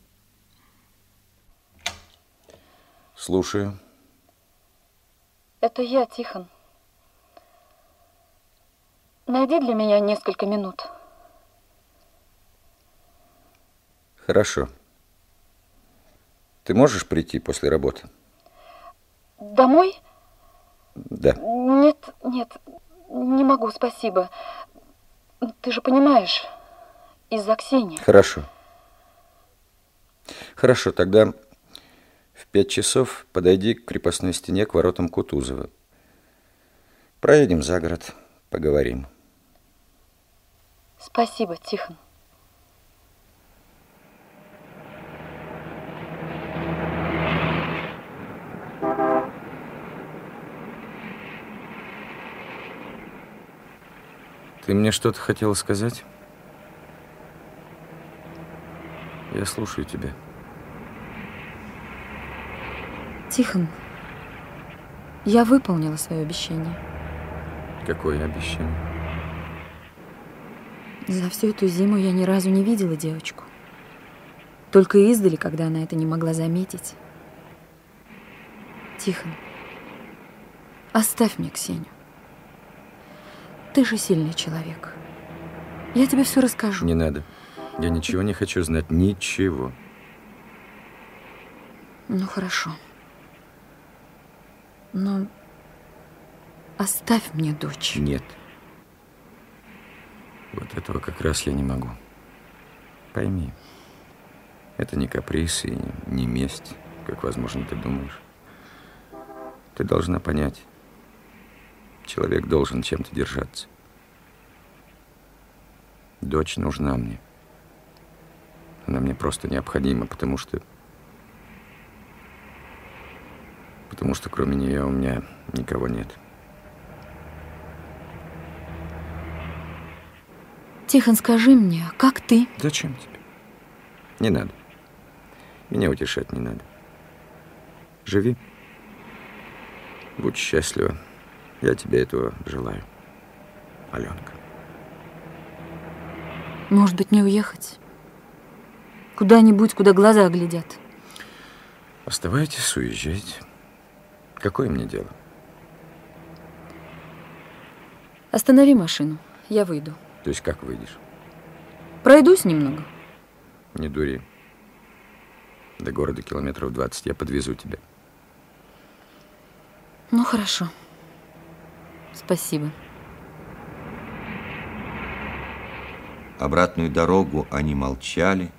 Слушаю. Это я, Тихон. Найди для меня несколько минут. Хорошо. Ты можешь прийти после работы? Домой? Да. Нет, нет, не могу, спасибо. Ты же понимаешь, из-за Ксении. Хорошо. Хорошо, тогда пять часов подойди к крепостной стене к воротам Кутузова. Проедем за город, поговорим. Спасибо, Тихон. Ты мне что-то хотела сказать? Я слушаю тебя. Тихон, я выполнила свое обещание. Какое обещание? За всю эту зиму я ни разу не видела девочку. Только издали, когда она это не могла заметить. Тихон, оставь мне Ксению. Ты же сильный человек. Я тебе все расскажу. Не надо. Я ничего не хочу знать. Ничего. Ну, хорошо. Но оставь мне дочь. Нет. Вот этого как раз я не могу. Пойми, это не каприз и не месть, как, возможно, ты думаешь. Ты должна понять, человек должен чем-то держаться. Дочь нужна мне. Она мне просто необходима, потому что... Потому что кроме нее у меня никого нет. Тихон, скажи мне, как ты? Зачем тебе? Не надо. Меня утешать не надо. Живи. Будь счастлива. Я тебе этого желаю. Аленка. Может быть, не уехать? Куда-нибудь, куда глаза глядят. Оставайтесь, уезжайте. Какое мне дело? Останови машину, я выйду. То есть как выйдешь? Пройдусь немного. Не дури. До города километров 20 я подвезу тебя. Ну, хорошо. Спасибо. Обратную дорогу они молчали,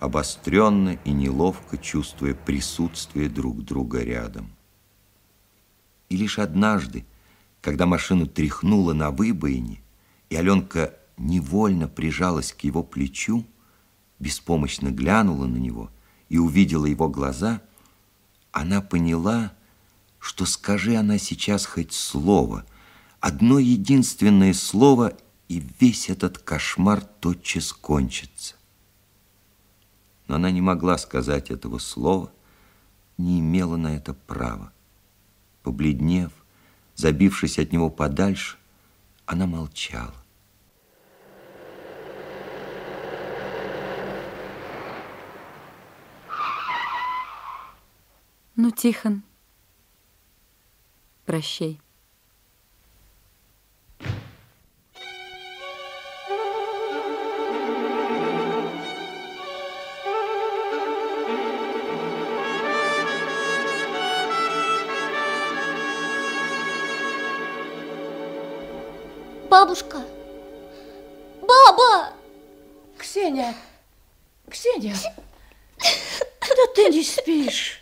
обостренно и неловко чувствуя присутствие друг друга рядом. И лишь однажды, когда машину тряхнуло на выбоине, и Аленка невольно прижалась к его плечу, беспомощно глянула на него и увидела его глаза, она поняла, что скажи она сейчас хоть слово, одно единственное слово, и весь этот кошмар тотчас кончится. Но она не могла сказать этого слова, не имела на это права. Побледнев, забившись от него подальше, она молчала. Ну, Тихон, прощай. Ксения! Ксения! Да ты не спишь.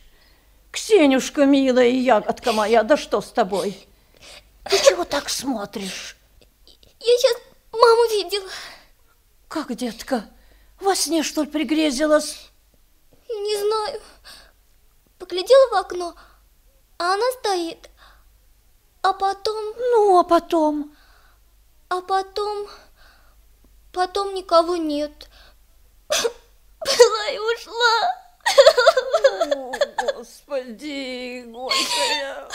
Ксенюшка, милая ягодка моя, да что с тобой? Ты чего так смотришь? Я сейчас маму видела. Как, детка? Во сне, что ли, пригрезилась? Не знаю. Поглядела в окно, а она стоит. А потом... Ну, а потом? А потом... Потом никого нет. Была и ушла. О, Господи, горькая.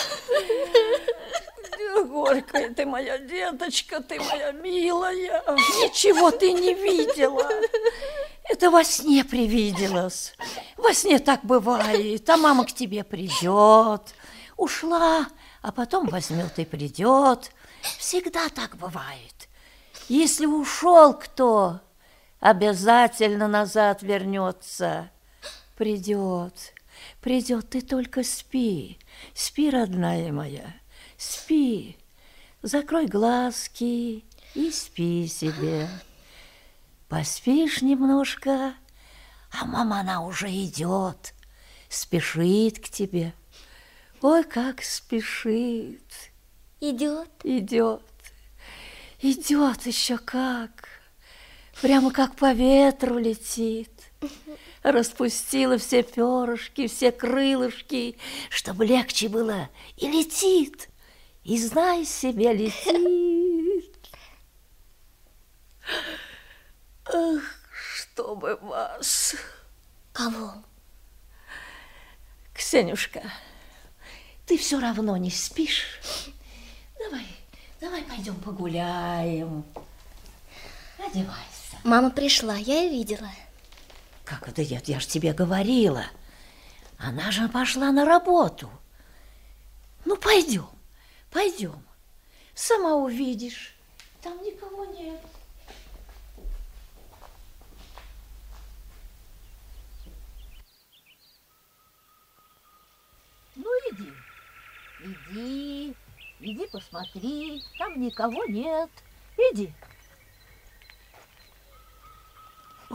Горькая ты моя деточка, ты моя милая. Ничего ты не видела. Это во сне привиделось. Во сне так бывает. А мама к тебе придет. Ушла, а потом возьмет и придет. Всегда так бывает. Если ушел кто, обязательно назад вернется. Придет, придет, ты только спи, спи, родная моя, спи. Закрой глазки и спи себе. Поспишь немножко, а мама, она уже идет, спешит к тебе. Ой, как спешит. Идет? Идет. Идет еще как. Прямо как по ветру летит. Распустила все перышки, все крылышки, чтобы легче было. И летит. И знай себе, летит. Ах, чтобы вас. Кого? Ксенюшка, ты все равно не спишь. Давай, давай пойдем погуляем. Одевайся. Мама пришла, я ее видела. Как это я, я же тебе говорила. Она же пошла на работу. Ну, пойдем, пойдем. Сама увидишь. Там никого нет. Ну, иди. Иди, иди посмотри. Там никого нет. Иди.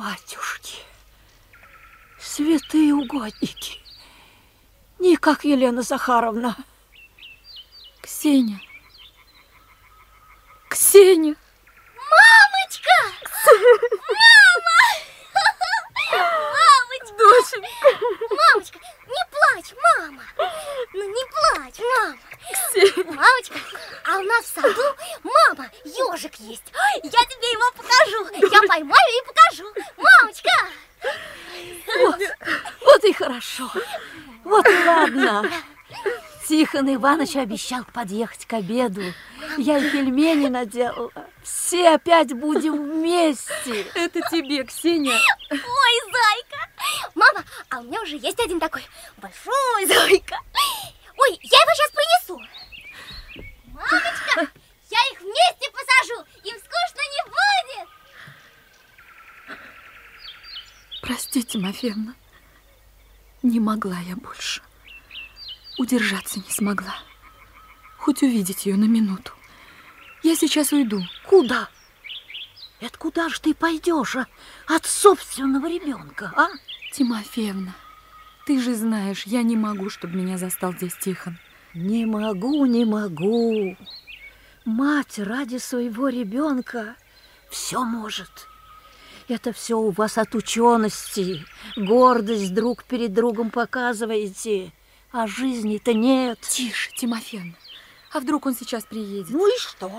Батюшки, святые угодники. Не как Елена Захаровна. Ксения. Ксения. Мамочка! Мама! Мамочка! Доченька. Мамочка, не плачь, мама! Ну не плачь, мама! Мамочка, а у нас в саду, мама, ежик есть. Я тебе его покажу. Я поймаю и покажу. Мамочка! Вот, вот и хорошо. Вот и ладно. Тихон Иванович обещал подъехать к обеду. Я и пельмени наделала. Все опять будем вместе. Это тебе, Ксения. Ой, зайка! Мама, а у меня уже есть один такой большой зайка. Ой, я его сейчас принесу. Мамочка, я их вместе посажу. Им скучно не будет. Прости, Тимофеевна. Не могла я больше. Удержаться не смогла. Хоть увидеть ее на минуту. Я сейчас уйду. Куда? Это куда же ты пойдешь а? от собственного ребенка, а? Тимофеевна, ты же знаешь, я не могу, чтобы меня застал здесь Тихон. Не могу, не могу. Мать ради своего ребенка все может. Это все у вас от учености. Гордость друг перед другом показываете. А жизни-то нет. Тише, Тимофеевна. А вдруг он сейчас приедет? Ну и что?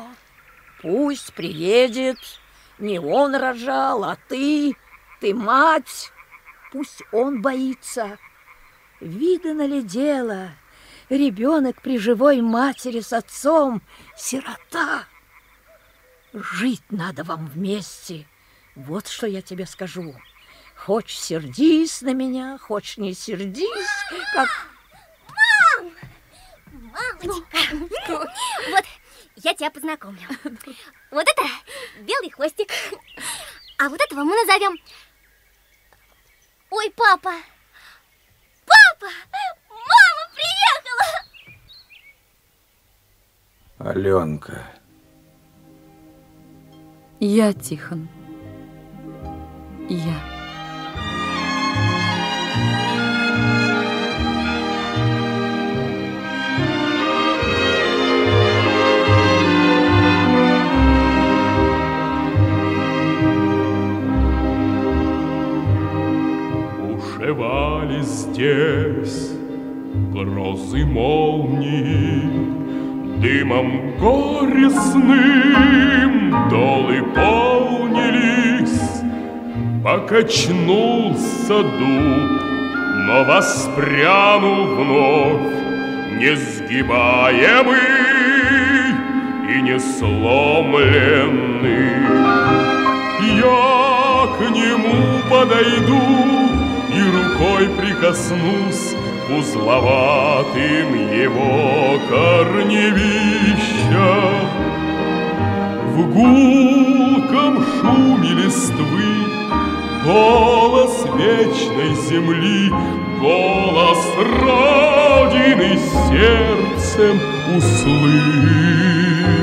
Пусть приедет. Не он рожал, а ты. Ты мать. Пусть он боится. Видано ли дело? Ребенок при живой матери с отцом – сирота. Жить надо вам вместе. Вот что я тебе скажу. Хочешь сердись на меня, хочешь не сердись, как... Мам! Мамочка! Вот, я тебя познакомлю. Вот это белый хвостик. А вот этого мы назовем... Ой, папа! Папа! Мама приехала! Аленка. Я Тихон. Я. Бушевали здесь грозы молнии, Дымом горестным долы полнились, Покачнулся дуб, но воспрянул вновь, Несгибаемый и несломленный. Я к нему подойду рукой прикоснусь узловатым его корневища. В гулком шуме листвы голос вечной земли, голос Родины сердцем услышь.